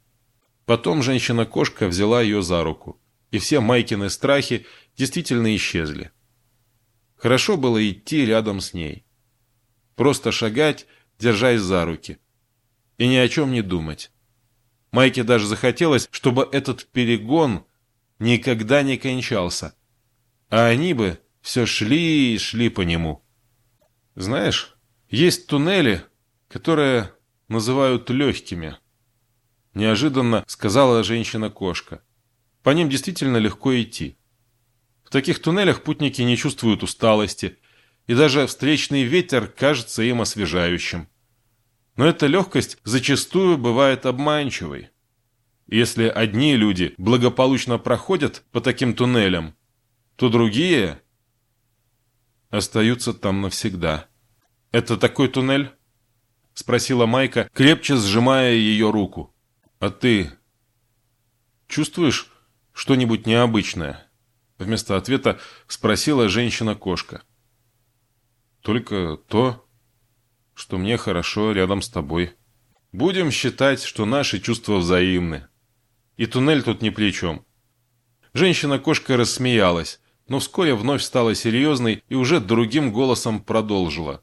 Потом женщина-кошка взяла ее за руку, и все Майкины страхи действительно исчезли. Хорошо было идти рядом с ней. Просто шагать, держась за руки. И ни о чем не думать. Майке даже захотелось, чтобы этот перегон никогда не кончался. А они бы все шли и шли по нему. Знаешь, есть туннели, которые называют легкими. Неожиданно сказала женщина-кошка. По ним действительно легко идти. В таких туннелях путники не чувствуют усталости, и даже встречный ветер кажется им освежающим. Но эта легкость зачастую бывает обманчивой. Если одни люди благополучно проходят по таким туннелям, то другие остаются там навсегда. «Это такой туннель?» — спросила Майка, крепче сжимая ее руку. «А ты чувствуешь что-нибудь необычное?» Вместо ответа спросила женщина-кошка. «Только то, что мне хорошо рядом с тобой. Будем считать, что наши чувства взаимны. И туннель тут ни при чем. Женщина-кошка рассмеялась, но вскоре вновь стала серьезной и уже другим голосом продолжила.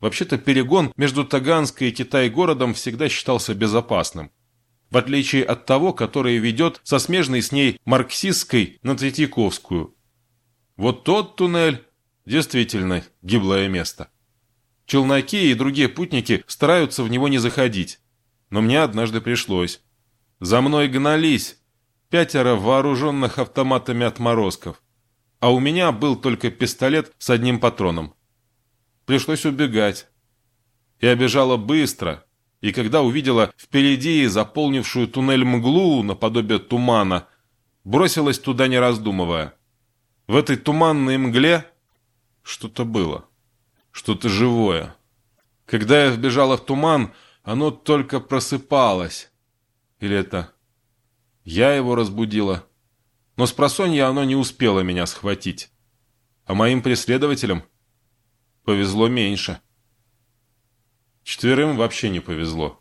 Вообще-то перегон между Таганской и Китай-городом всегда считался безопасным. В отличие от того, который ведет со смежной с ней марксистской на Третьяковскую. Вот тот туннель действительно гиблое место. Челноки и другие путники стараются в него не заходить. Но мне однажды пришлось. За мной гнались пятеро вооруженных автоматами отморозков. А у меня был только пистолет с одним патроном. Пришлось убегать. Я бежала быстро, и когда увидела впереди заполнившую туннель мглу наподобие тумана, бросилась туда не раздумывая. В этой туманной мгле что-то было что-то живое. Когда я вбежала в туман, оно только просыпалось. Или это я его разбудила? Но с просонья оно не успело меня схватить. А моим преследователям повезло меньше. Четверым вообще не повезло.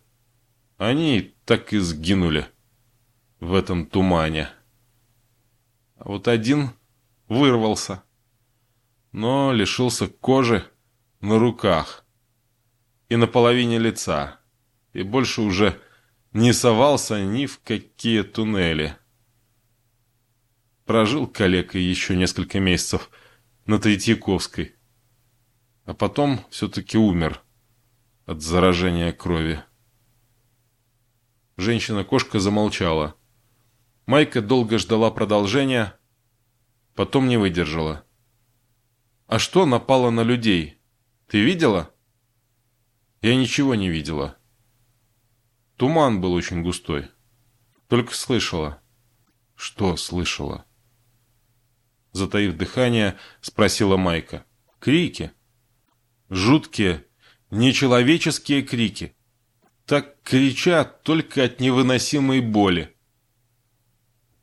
Они так и сгинули в этом тумане. А вот один вырвался, но лишился кожи на руках и на половине лица, и больше уже не совался ни в какие туннели. Прожил калека еще несколько месяцев на Третьяковской, а потом все-таки умер от заражения крови. Женщина-кошка замолчала. Майка долго ждала продолжения, потом не выдержала. «А что напало на людей?» Ты видела? Я ничего не видела. Туман был очень густой. Только слышала. Что слышала? Затаив дыхание, спросила Майка. Крики. Жуткие, нечеловеческие крики. Так кричат только от невыносимой боли.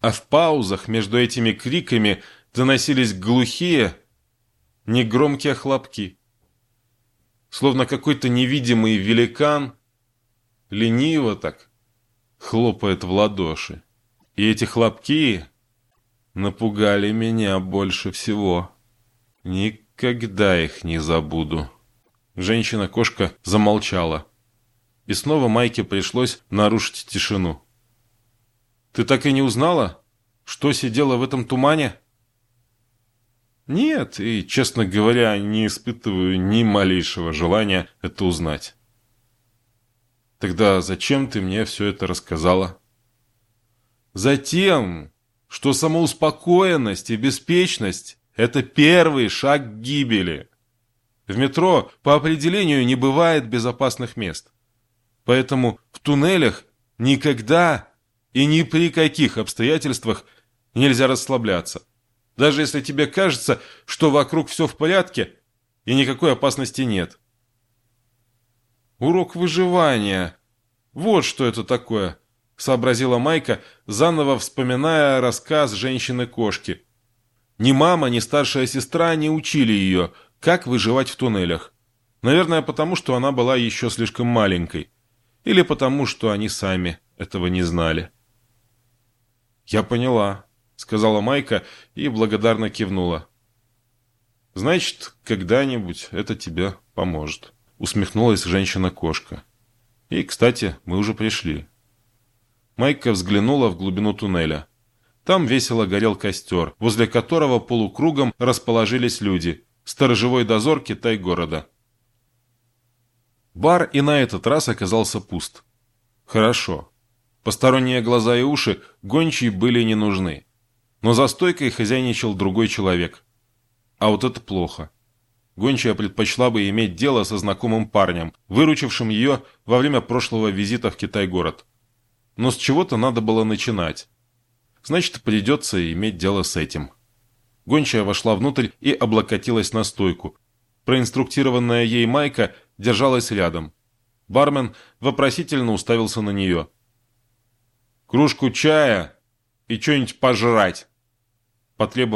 А в паузах между этими криками доносились глухие, негромкие хлопки. Словно какой-то невидимый великан лениво так хлопает в ладоши. И эти хлопки напугали меня больше всего. Никогда их не забуду. Женщина-кошка замолчала. И снова Майке пришлось нарушить тишину. «Ты так и не узнала, что сидело в этом тумане?» «Нет, и, честно говоря, не испытываю ни малейшего желания это узнать». «Тогда зачем ты мне все это рассказала?» «Затем, что самоуспокоенность и беспечность – это первый шаг к гибели. В метро по определению не бывает безопасных мест. Поэтому в туннелях никогда и ни при каких обстоятельствах нельзя расслабляться. Даже если тебе кажется, что вокруг все в порядке и никакой опасности нет. Урок выживания. Вот что это такое сообразила Майка, заново вспоминая рассказ женщины-кошки. Ни мама, ни старшая сестра не учили ее, как выживать в туннелях. Наверное, потому что она была еще слишком маленькой. Или потому, что они сами этого не знали. «Я поняла», — сказала Майка и благодарно кивнула. «Значит, когда-нибудь это тебе поможет», — усмехнулась женщина-кошка. «И, кстати, мы уже пришли». Майка взглянула в глубину туннеля. Там весело горел костер, возле которого полукругом расположились люди. Сторожевой дозор Китай-города. Бар и на этот раз оказался пуст. Хорошо. Посторонние глаза и уши гончие были не нужны. Но за стойкой хозяйничал другой человек. А вот это плохо. Гончая предпочла бы иметь дело со знакомым парнем, выручившим ее во время прошлого визита в Китай-город. Но с чего-то надо было начинать. Значит, придется иметь дело с этим. Гончая вошла внутрь и облокотилась на стойку. Проинструктированная ей Майка держалась рядом. Бармен вопросительно уставился на нее. «Кружку чая и что-нибудь пожрать!» Потребовал